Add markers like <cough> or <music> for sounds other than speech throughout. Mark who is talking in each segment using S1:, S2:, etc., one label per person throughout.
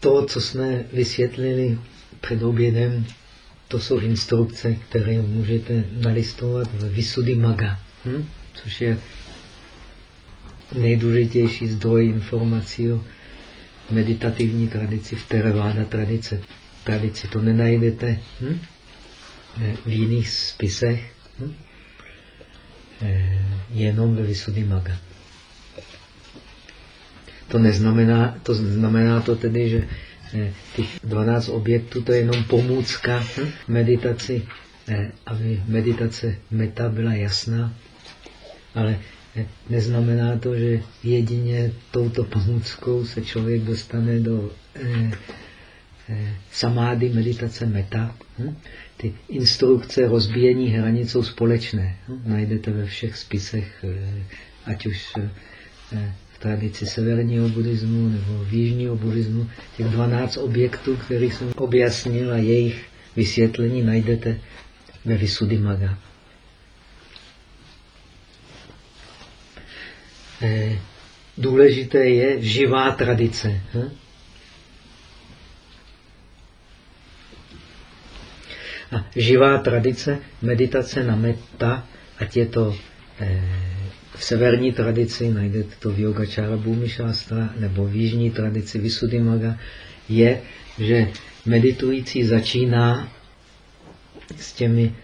S1: to, co jsme vysvětlili před obědem, to jsou instrukce, které můžete nalistovat v Visuddhi Maga, hm? což je nejdůležitější zdroj informací o meditativní tradici v Theravada tradice. Tradici to nenajdete hm? v jiných spisech, hm? Eh, jenom ve Visuddhi Maga. To neznamená, to znamená to tedy, že eh, těch 12 objektů to je jenom pomůcka meditaci, eh, aby meditace meta byla jasná, ale neznamená to, že jedině touto pomůckou se člověk dostane do eh, eh, samády meditace meta. Hm? Ty instrukce rozbíjení hranic jsou společné. Hm? Najdete ve všech spisech, eh, ať už eh, tradici severního buddhismu nebo v jižního buddhismu. Těch 12 objektů, kterých jsem objasnil a jejich vysvětlení najdete ve Visuddhimagga. Eh, důležité je živá tradice. Hm? A živá tradice, meditace na metta, ať je to eh, v severní tradici, najdete to v Yogačára Bhumi Shastra, nebo v jižní tradici Visuddhimaga, je, že meditující začíná s těmi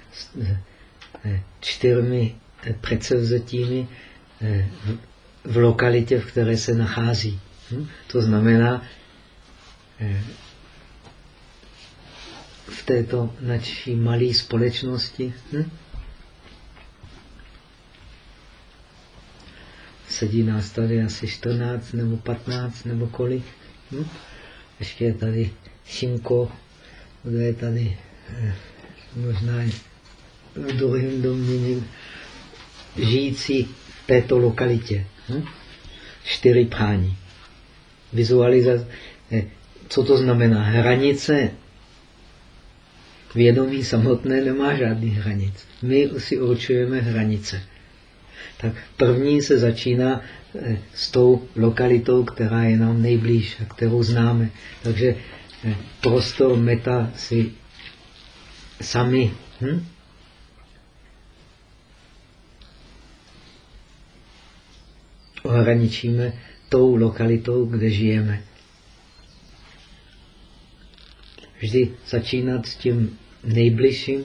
S1: eh, čtyřmi předsevzetími v lokalitě, v které se nachází. Hm? To znamená, eh, v této naší malé společnosti hm? Sedí nás tady asi 14 nebo 15 nebo kolik. Hm? Ještě je tady Šimko, kdo je tady eh, možná v druhém domě žijící v této lokalitě. Hm? Čtyři prání. Vizualizace. Eh, co to znamená? Hranice vědomí samotné nemá žádný hranic. My si určujeme hranice. Tak první se začíná eh, s tou lokalitou, která je nám nejblíž a kterou známe. Takže eh, prostor meta si sami hm? ohraničíme tou lokalitou, kde žijeme. Vždy začínat s tím nejbližším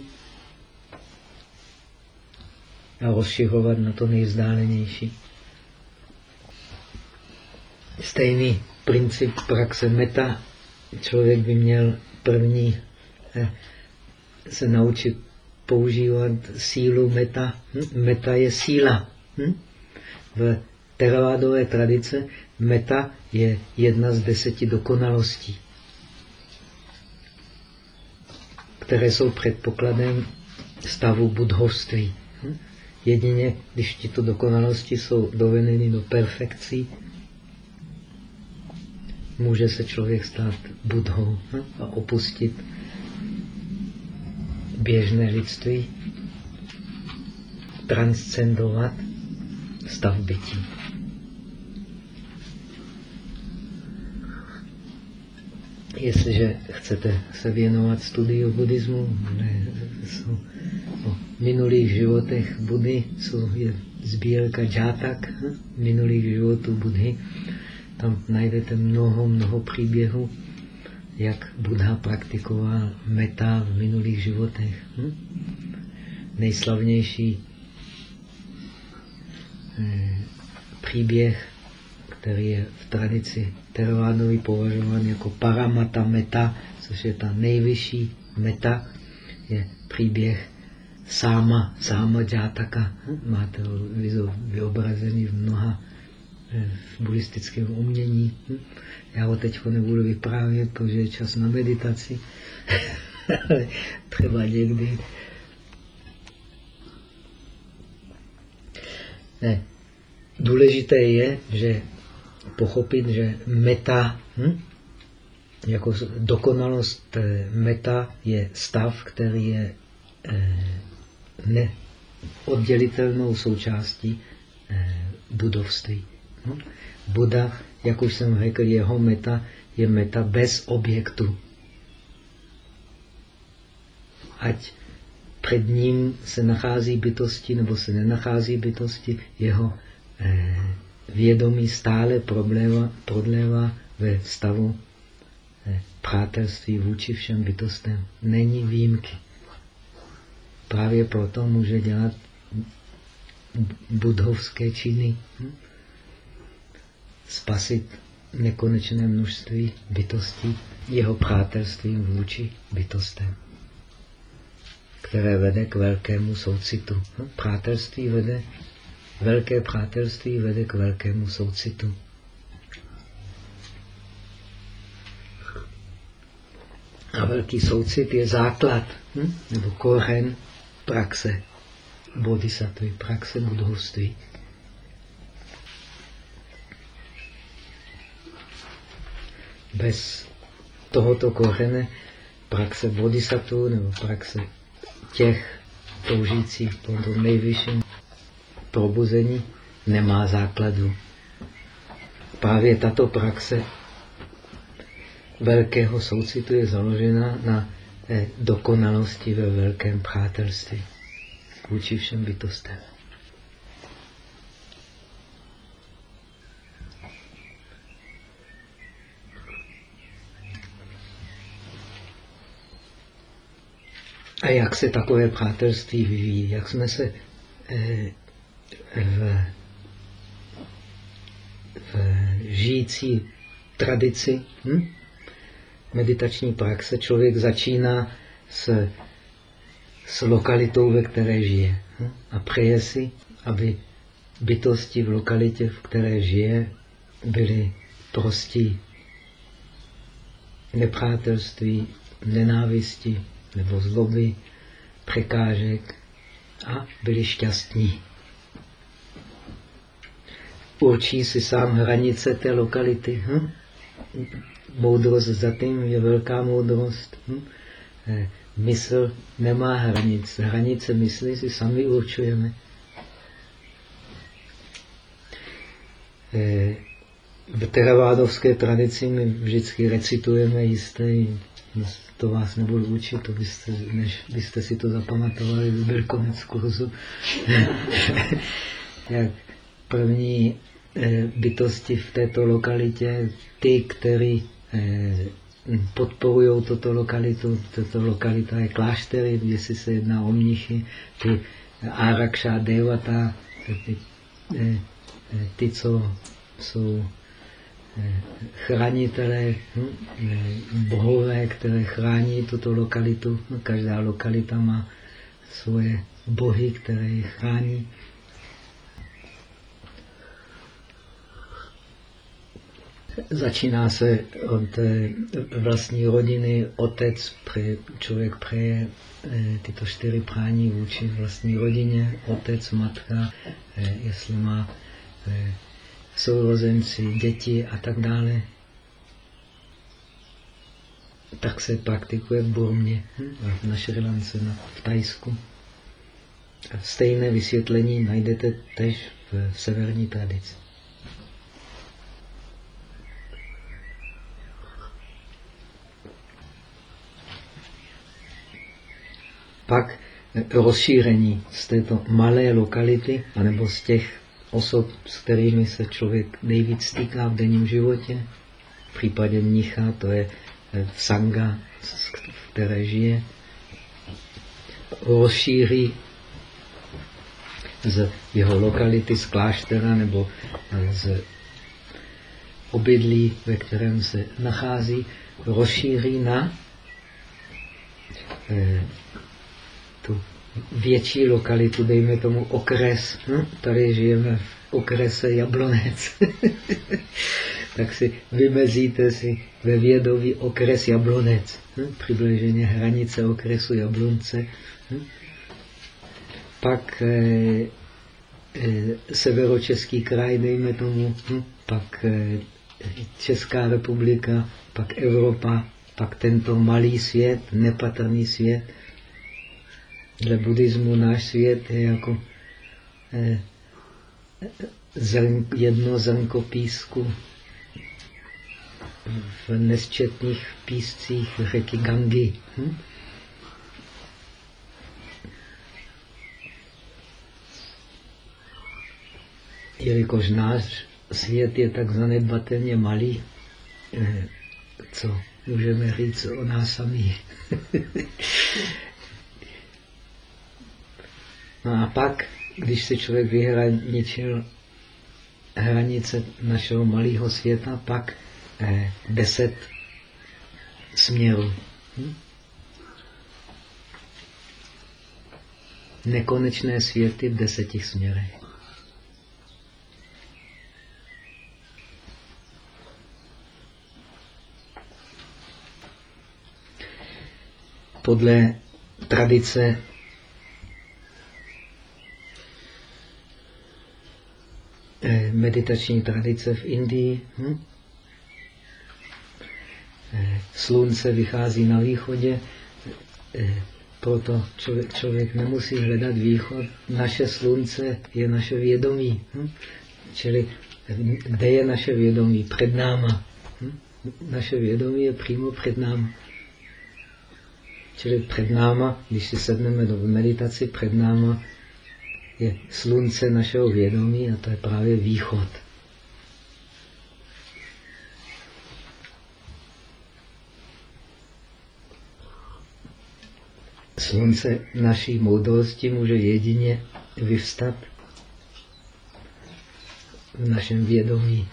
S1: a rozšiřovat na to nejzdálenější. Stejný princip praxe meta. Člověk by měl první eh, se naučit používat sílu meta. Hm? Meta je síla. Hm? V teravádové tradice meta je jedna z deseti dokonalostí, které jsou předpokladem stavu budhovství. Jedině, když tyto dokonalosti jsou dovedeny do perfekcí, může se člověk stát budhou hm? a opustit běžné lidství, transcendovat stav bytí. Jestliže chcete se věnovat studiu buddhismu, ne, jsou o minulých životech Budhy, jsou, je sbírka džátak, minulých životů Budhy. Tam najdete mnoho, mnoho příběhů, jak Buddha praktikoval meta v minulých životech. Hm? Nejslavnější eh, příběh, který je v tradici Theravádový považován jako paramata meta, což je ta nejvyšší meta, je příběh sáma, sáma džátaka. Máte ho vyobrazený v mnoha eh, v buddhistickém umění. Já ho teď nebudu vyprávět, protože je čas na meditaci. <laughs> Třeba někdy. Ne. Důležité je, že pochopit, že meta, hm? jako dokonalost eh, meta je stav, který je eh, neoddělitelnou součástí eh, budovství. Hm? Buda, jak už jsem řekl, jeho meta je meta bez objektu. Ať před ním se nachází bytosti nebo se nenachází bytosti, jeho eh, vědomí stále prodlévá, prodlévá ve stavu eh, přátelství vůči všem bytostem. Není výjimky. Právě proto může dělat budhovské činy. Hm? Spasit nekonečné množství bytostí jeho přátelstvím vůči bytostem, které vede k velkému soucitu. Hm? Přátelství vede, velké přátelství vede k velkému soucitu. A velký soucit je základ, hm? nebo kořen praxe bodhisattvy, praxe budovství. Bez tohoto kořene praxe bodhisattva nebo praxe těch toužících po tom nejvyšším probuzení nemá základu. Právě tato praxe velkého soucitu je založena na eh, dokonalosti ve velkém přátelství vůči všem bytostem. A jak se takové přátelství vyvíjí? Jak jsme se eh, v, v žijící tradici hm? meditační praxe člověk začíná s s lokalitou, ve které žije. Hm? A přeje si, aby bytosti v lokalitě, v které žije, byly prostí nepřátelství, nenávisti nebo zloby, překážek a byli šťastní. Určí si sám hranice té lokality. Hm? Moudrost za tím je velká moudrost. Hm? Eh, mysl nemá hranic. Hranice mysli si sami určujeme. Eh, v teravádovské tradici my vždycky recitujeme jisté, to vás nebudu učit, to byste, než byste si to zapamatovali, by byl konec kurzu. <laughs> Jak první eh, bytosti v této lokalitě, ty, který eh, podporují toto lokalitu. Toto lokalita je kláštery, jestli se jedná o mnichy, ty Arakša, Devata, ty, ty, ty co jsou eh, chránitelé, hm, eh, bohové, které chrání tuto lokalitu. Každá lokalita má svoje bohy, které je chrání. Začíná se od vlastní rodiny, otec, pře, člověk přeje eh, tyto čtyři prání vůči vlastní rodině, otec, matka, eh, jestli má eh, sourozenci, děti a tak dále. Tak se praktikuje v Burmě, hm, na Šrilance, v Tajsku. Stejné vysvětlení najdete tež v severní tradici. Pak rozšíření z této malé lokality, anebo z těch osob, s kterými se člověk nejvíc stýká v denním životě. V případě mnicha to je eh, sanga, v které žije. Rozšíří z jeho lokality, z kláštera nebo eh, z obydlí, ve kterém se nachází, rozšíří na eh, tu větší lokalitu, dejme tomu okres. Hm? Tady žijeme v okrese Jablonec. <laughs> tak si vymezíte si ve vědomí okres Jablonec. Hm? Přibliženě hranice okresu Jablonce. Hm? Pak eh, eh, severočeský kraj, dejme tomu, hm? pak eh, Česká republika, pak Evropa, pak tento malý svět, nepatrný svět, Dle buddhismu náš svět je jako eh, zrn, jedno zrnko písku v nesčetných píscích řeky Gangy. Hm? Jelikož náš svět je tak zanedbatelně malý, eh, co můžeme říct o nás sami. <laughs> no a pak, když se člověk vyhraničil hranice našeho malého světa, pak eh, deset směrů. Hm? Nekonečné světy v deseti směrech. Podle tradice meditační tradice v Indii. Hm? Eh, slunce vychází na východě, eh, proto člověk, člověk nemusí hledat východ. Naše slunce je naše vědomí. Hm? Čili kde je naše vědomí? Před náma. Hm? Naše vědomí je přímo před náma. Čili před náma, když si sedneme do meditaci, před náma je slunce našeho vědomí a to je právě východ. Slunce naší moudrosti může jedině vyvstat v našem vědomí.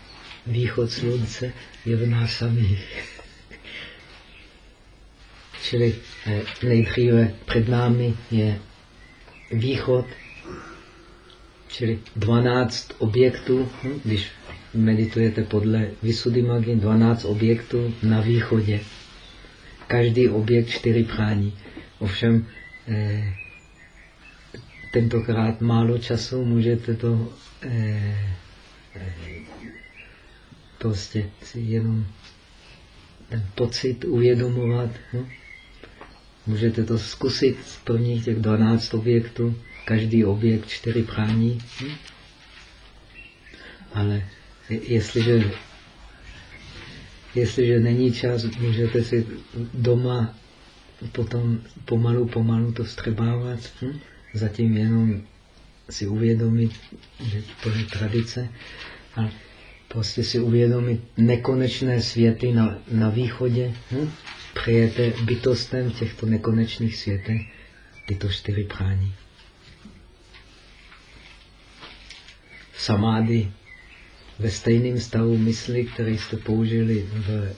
S1: Východ slunce je v nás samých. Čili eh, nejdříve před námi je východ, čili 12 objektů, když meditujete podle Visuddhimaggi, 12 objektů na východě. Každý objekt čtyři prání. Ovšem, eh, tentokrát málo času můžete to eh, prostě si jenom ten pocit uvědomovat. Hm? Můžete to zkusit z prvních těch 12 objektů, každý objekt čtyři prání. Hm? Ale jestliže, jestliže není čas, můžete si doma potom pomalu, pomalu to střebávat. Hm? Zatím jenom si uvědomit, že to je tradice. Ale prostě si uvědomit nekonečné světy na, na východě. Hm? přejete bytostem v těchto nekonečných světech tyto čtyři prání. Samády ve stejném stavu mysli, který jste použili v,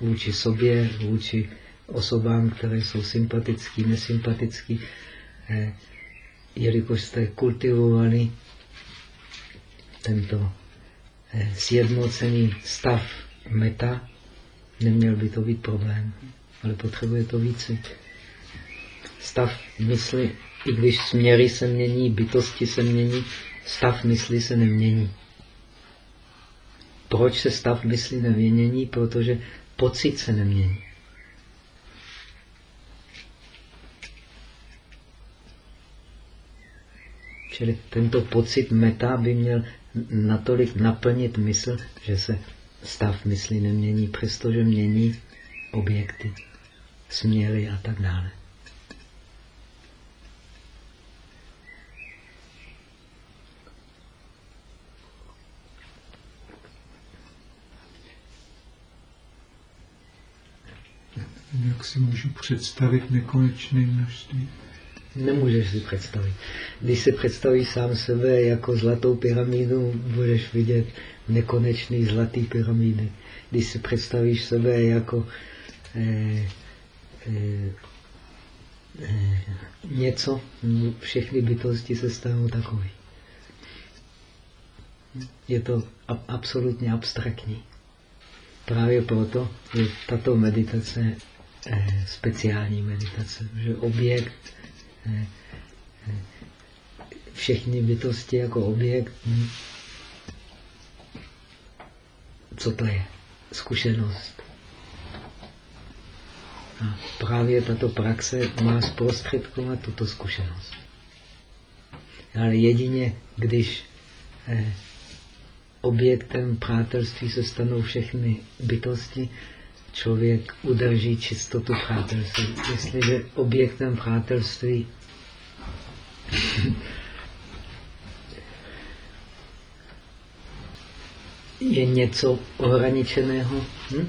S1: vůči sobě, vůči osobám, které jsou sympatický, nesympatický, eh, jelikož jste kultivovali tento eh, sjednocený stav meta, neměl by to být problém ale potřebuje to více. Stav mysli, i když směry se mění, bytosti se mění, stav mysli se nemění. Proč se stav mysli nemění? Protože pocit se nemění. Čili tento pocit meta by měl natolik naplnit mysl, že se stav mysli nemění, přestože mění objekty směli a tak dále.
S2: Jak si můžu představit nekonečné množství?
S1: Nemůžeš si představit. Když si představíš sám sebe jako zlatou pyramidu, budeš vidět nekonečný zlatý pyramidy. Když si představíš sebe jako eh, Eh, eh, něco, všechny bytosti se stanou takový. Je to absolutně abstraktní. Právě proto je tato meditace speciální meditace, že objekt, všechny bytosti jako objekt, hm, co to je? Zkušenost. A právě tato praxe má zprostředkovat tuto zkušenost. Ale jedině, když eh, objektem přátelství se stanou všechny bytosti, člověk udrží čistotu přátelství. Jestliže objektem přátelství je něco ohraničeného, hm?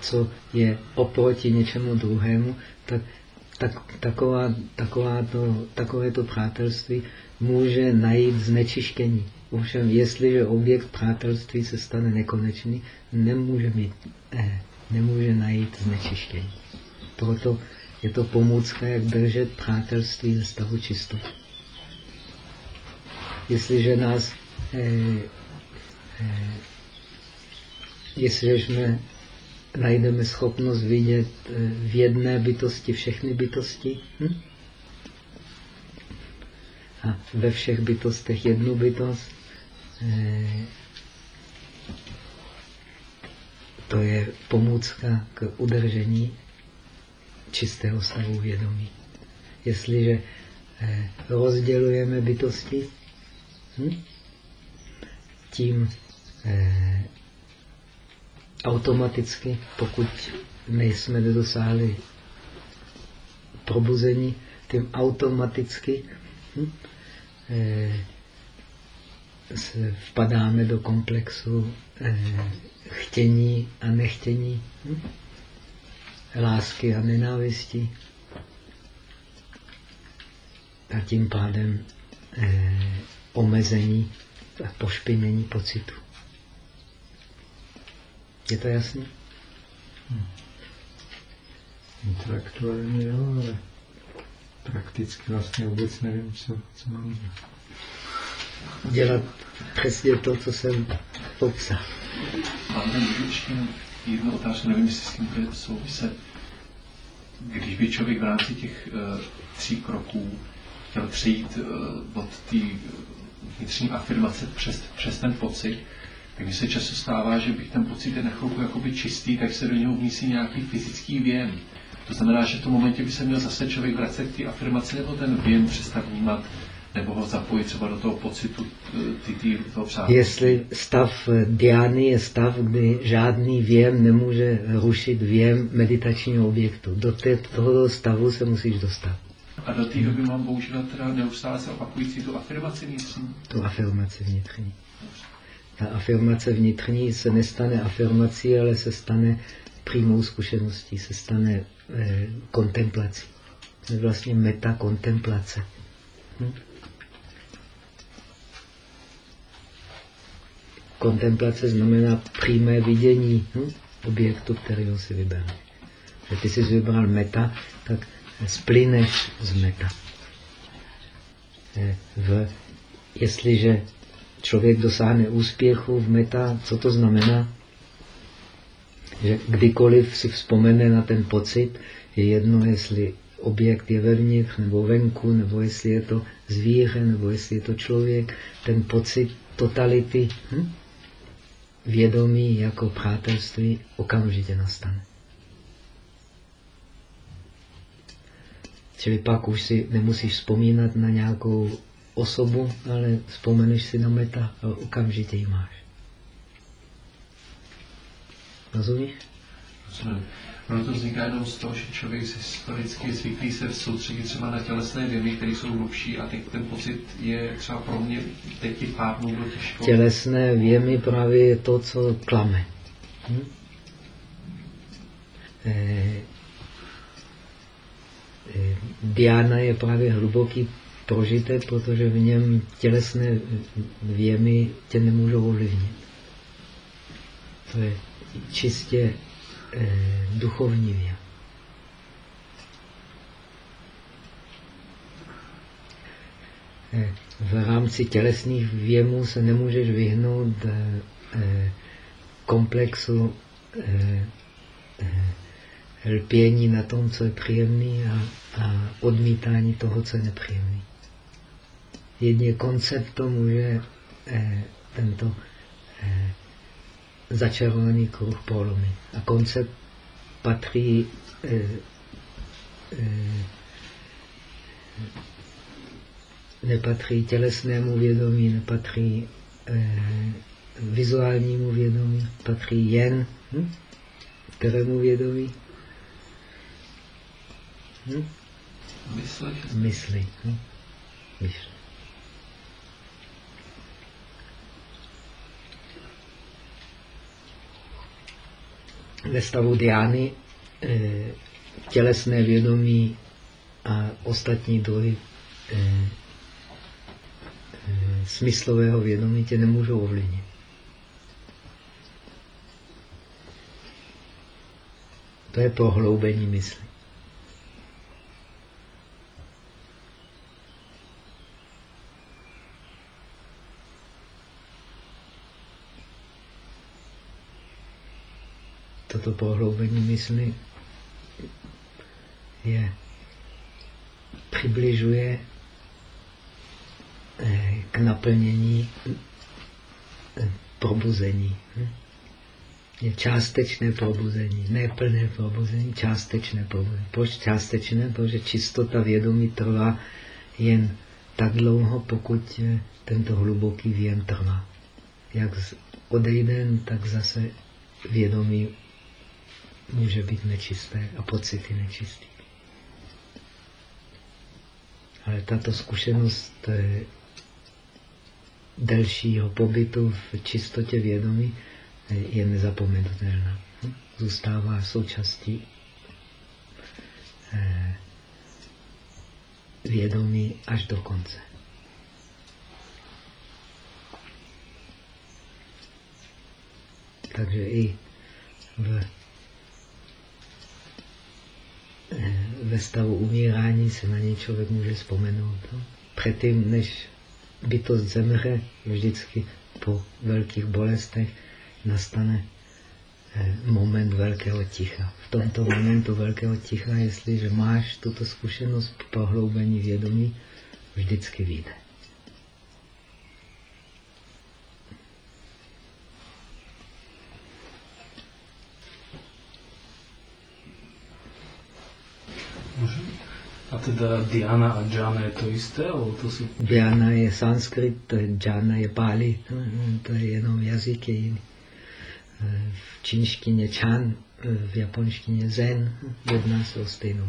S1: co je oproti něčemu druhému, tak, tak taková, taková to, takové to přátelství může najít znečištění. Ovšem, jestliže objekt přátelství se stane nekonečný, nemůže, mít, eh, nemůže najít znečištění. Proto je to pomůcka, jak držet přátelství ze stavu čistoty. Jestliže nás eh, eh, jestliže jsme najdeme schopnost vidět eh, v jedné bytosti všechny bytosti hm? a ve všech bytostech jednu bytost, eh, to je pomůcka k udržení čistého stavu vědomí. Jestliže eh, rozdělujeme bytosti, hm? tím automaticky, pokud nejsme nedosáhli probuzení, tím automaticky hm, eh, se vpadáme do komplexu eh, chtění a nechtění, hm, lásky a nenávisti. A tím pádem eh, omezení a pošpinění pocitu. Je to jasné? Hmm.
S2: Intelektuálně jo, ale prakticky vlastně vůbec nevím, co, co mám dělat.
S1: Dělat přesně to, co jsem popsal.
S3: Tam ještě jednu otázku, nevím, jestli s tím bude souviset. Když by člověk v rámci těch uh, tří kroků chtěl přejít uh, od té vnitřní afirmace přes, přes ten pocit, tak se často stává, že bych ten pocit je na chvilku jakoby čistý, tak se do něho vnísí nějaký fyzický věm. To znamená, že v tom momentě by se měl zase člověk vracet k té afirmaci nebo ten věm přestat vnímat nebo ho zapojit třeba do toho pocitu ty, ty, toho přátelství.
S1: Jestli stav diány je stav, kdy žádný věm nemůže rušit věm meditačního objektu. Do té, tohoto stavu se musíš dostat.
S3: A do té doby mám používat teda neustále se opakující tu afirmaci vnitřní?
S1: Tu afirmaci vnitřní. Ta afirmace vnitřní se nestane afirmací, ale se stane přímou zkušeností, se stane eh, kontemplací. To je vlastně metakontemplace. Hm? Kontemplace znamená přímé vidění hm? objektu, kterého si vybereš. Když ty jsi vybral meta, tak splyneš z meta. Eh, v, jestliže člověk dosáhne úspěchu v meta, co to znamená? Že kdykoliv si vzpomene na ten pocit, je jedno, jestli objekt je vevnitř nebo venku, nebo jestli je to zvíře, nebo jestli je to člověk, ten pocit totality, hm? Vědomí jako přátelství okamžitě nastane. Čili pak už si nemusíš vzpomínat na nějakou osobu, ale vzpomeneš si na meta a okamžitě ji máš. Rozumíš?
S3: Rozumím. Ono to vzniká jenom z toho, že člověk si historicky zvyklý se soustředit třeba na tělesné věmy, které jsou hlubší a teď ten pocit je třeba pro mě teď ti pár do těžko.
S1: Tělesné věmy právě je to, co klame. Hm? Eh, eh, Diana je právě hluboký prožitek, protože v něm tělesné věmy tě nemůžou ovlivnit. To je čistě duchovní věm. Eh, v rámci tělesných věmů se nemůžeš vyhnout eh, eh komplexu eh, eh, lpění na tom, co je příjemný a, odmítání toho, co je nepříjemný. Jedně koncept může eh, tento eh, začarovaný kruh polomit. A koncept patří eh, eh, nepatří tělesnému vědomí, nepatří eh, vizuálnímu vědomí patří jen hm? kterému vědomí? Hm?
S3: Mysli.
S1: Mysli. Hm? Mysli. Ve stavu diány eh, tělesné vědomí a ostatní druhy eh, eh, smyslového vědomí tě nemůžou ovlivnit. To je prohloubení mysli. Toto prohloubení mysli je přibližuje eh, k naplnění eh, probuzení. Je částečné probuzení, ne plné probuzení, částečné probuzení. Proč částečné? Protože čistota vědomí trvá jen tak dlouho, pokud tento hluboký věm trvá. Jak odejde, tak zase vědomí může být nečisté a pocity nečistý. Ale tato zkušenost delšího pobytu v čistotě vědomí je nezapomenutelná. Zůstává součástí eh, vědomí až do konce. Takže i v, eh, ve stavu umírání se na něj člověk může vzpomenout. Předtím, než bytost zemře, vždycky po velkých bolestech, nastane eh, moment velkého ticha. V tomto momentu velkého ticha, jestliže máš tuto zkušenost prohloubení vědomí, vždycky vyjde.
S4: A teda Diana a Jana je to isté? to sú...
S1: Diana je sanskrit, Jana je Pali. To je jenom jazyk je jiný v čínštině čan, v japonštině zen, jedná se o stejnou.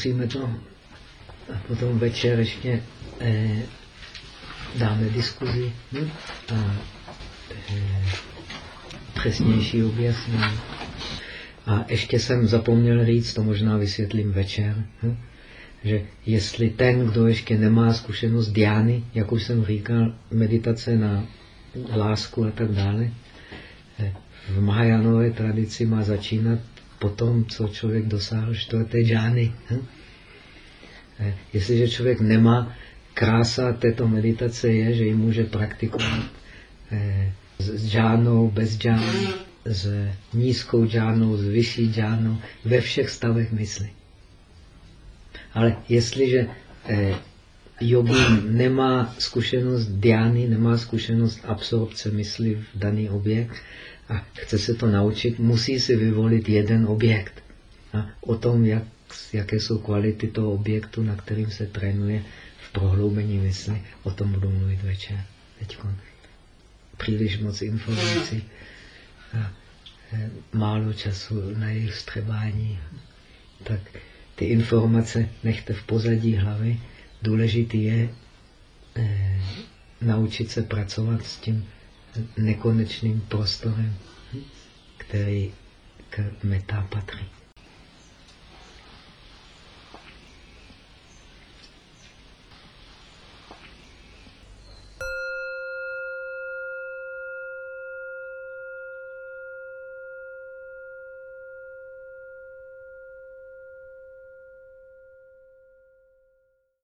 S1: Zkusíme to a potom večer ještě eh, dáme diskuzi hm? a eh, přesnější objasnění. A ještě jsem zapomněl říct, to možná vysvětlím večer, hm? že jestli ten, kdo ještě nemá zkušenost diány, jak už jsem říkal, meditace na lásku a tak dále, eh, v Mahajánové tradici má začínat po tom, co člověk dosáhl čtvrté džány. Eh, jestliže člověk nemá, krása této meditace je, že ji může praktikovat eh, s džánou, bez džány, s nízkou džánou, s vyšší džánou, ve všech stavech mysli. Ale jestliže eh, jogín nemá zkušenost diány, nemá zkušenost absorpce mysli v daný objekt a chce se to naučit, musí si vyvolit jeden objekt. A o tom, jak, jaké jsou kvality toho objektu, na kterým se trénuje v prohloubení mysli, o tom budu mluvit večer. Teď příliš moc informací a e, málo času na jejich střebání. Tak ty informace nechte v pozadí hlavy. Důležitý je eh, naučit se pracovat s tím nekonečným prostorem, který k meta patří.